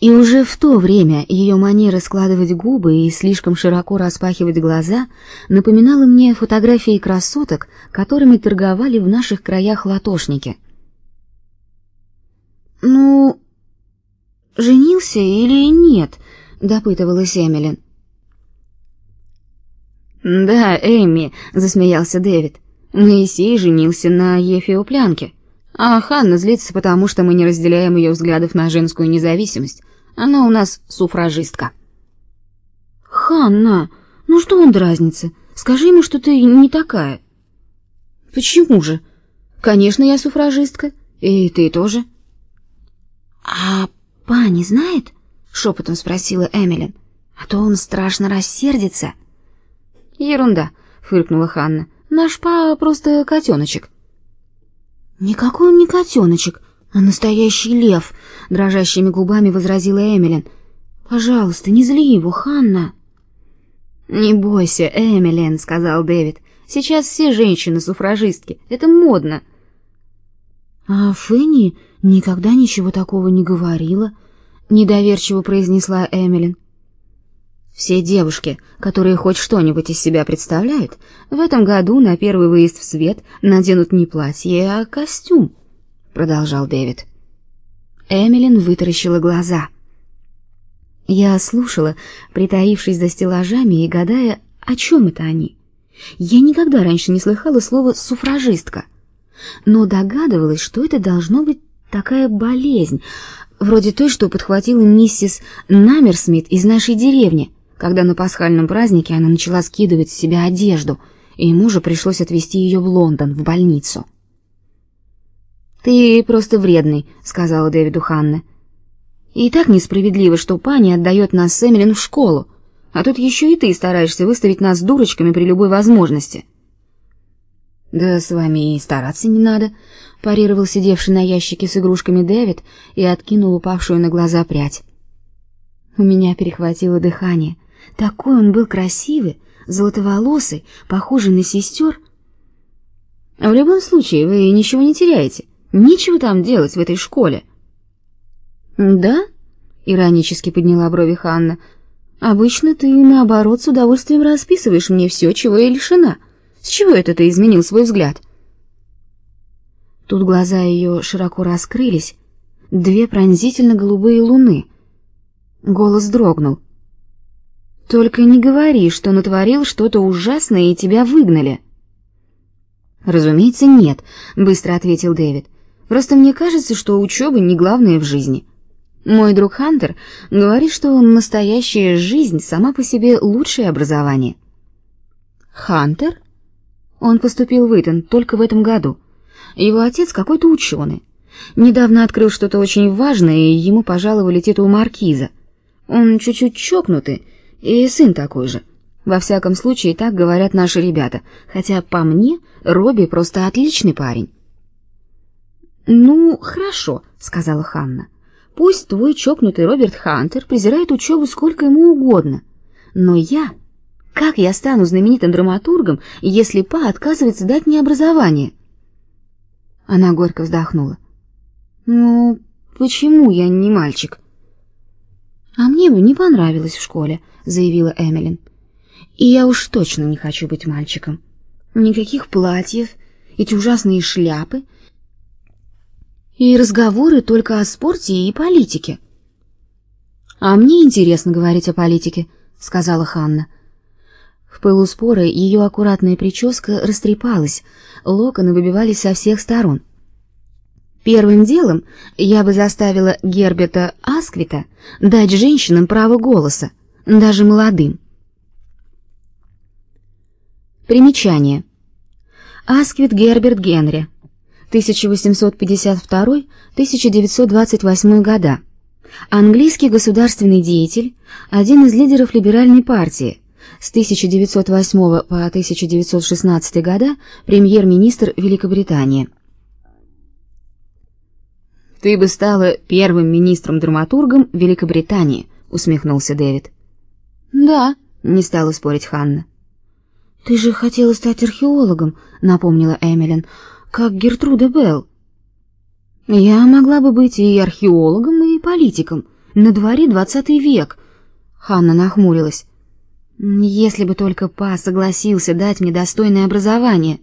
И уже в то время ее манера складывать губы и слишком широко распахивать глаза напоминала мне фотографии красоток, которыми торговали в наших краях латошники. «Ну, женился или нет?» — допытывалась Эмилин. «Да, Эми», — засмеялся Дэвид. «Моисей женился на Ефиоплянке, а Ханна злится, потому что мы не разделяем ее взглядов на женскую независимость. Она у нас суфражистка». «Ханна, ну что он дразнится? Скажи ему, что ты не такая». «Почему же? Конечно, я суфражистка, и ты тоже». «А па не знает?» — шепотом спросила Эмилин. «А то он страшно рассердится». Ерунда, фыркнула Ханна. Наш па просто котеночек». Никакой он не котеночек, а настоящий лев, дрожащими губами возразила Эмилин. Пожалуйста, не зли его, Ханна. Не бойся, Эмилин, сказал Дэвид. Сейчас все женщины суфражистки, это модно. А Фенни никогда ничего такого не говорила, недоверчиво произнесла Эмилин. Все девушки, которые хоть что-нибудь из себя представляют, в этом году на первый выезд в свет наденут не платье, а костюм, продолжал Дэвид. Эмилин вытаращила глаза. Я слушала, притаившись за стеллажами и гадая, о чем это они. Я никогда раньше не слыхала слова суфражистка, но догадывалась, что это должно быть такая болезнь, вроде той, что подхватила миссис Намерсмит из нашей деревни когда на пасхальном празднике она начала скидывать с себя одежду, и ему же пришлось отвезти ее в Лондон, в больницу. «Ты просто вредный», — сказала Дэвиду Ханна. «И так несправедливо, что пани отдает нас с Эмилин в школу, а тут еще и ты стараешься выставить нас дурочками при любой возможности». «Да с вами и стараться не надо», — парировал сидевший на ящике с игрушками Дэвид и откинул упавшую на глаза прядь. У меня перехватило дыхание — такой он был красивый, золотоволосый, похожий на сестер. В любом случае, вы ничего не теряете. Нечего там делать в этой школе. Да? Иронически подняла брови Ханна. Обычно ты наоборот с удовольствием расписываешь мне все, чего я лишена. С чего это ты изменил свой взгляд? Тут глаза ее широко раскрылись, две пронзительно голубые луны. Голос дрогнул. Только не говори, что натворил что-то ужасное и тебя выгнали. Разумеется, нет, быстро ответил Дэвид. Просто мне кажется, что учеба не главное в жизни. Мой друг Хантер говорит, что настоящая жизнь сама по себе лучшее образование. Хантер? Он поступил в Итон только в этом году. Его отец какой-то ученый. Недавно открыл что-то очень важное, и ему пожаловали титул маркиза. Он чуть-чуть чокнутый, и сын такой же. Во всяком случае, так говорят наши ребята, хотя по мне Робби просто отличный парень. Ну, хорошо, сказала Ханна. Пусть твой чокнутый Роберт Хантер презирает учебу сколько ему угодно, но я, как я стану знаменитым драматургом, если па отказывается дать мне образование? Она горько вздохнула. Ну, почему я не мальчик? А мне бы не понравилось в школе, заявила Эмилин. И я уж точно не хочу быть мальчиком. Никаких платьев, эти ужасные шляпы и разговоры только о спорте и политике. А мне интересно говорить о политике, сказала Ханна. В пылу спора ее аккуратная прическа растрепалась, локоны выбивались со всех сторон. Первым делом я бы заставила Герберта Асквита дать женщинам право голоса, даже молодым. Примечание. Асквит Герберт Генри, 1852-1928 года. Английский государственный деятель, один из лидеров либеральной партии. С 1908 по 1916 года премьер-министр Великобритании. Ты бы стала первым министром-драматургом Великобритании, усмехнулся Дэвид. Да, не стала спорить Ханна. Ты же хотела стать археологом, напомнила Эмилин, как Гертруда Белл. Я могла бы быть и археологом, и политиком, На дворе двадцатый век. Ханна нахмурилась. Если бы только Па согласился дать мне достойное образование.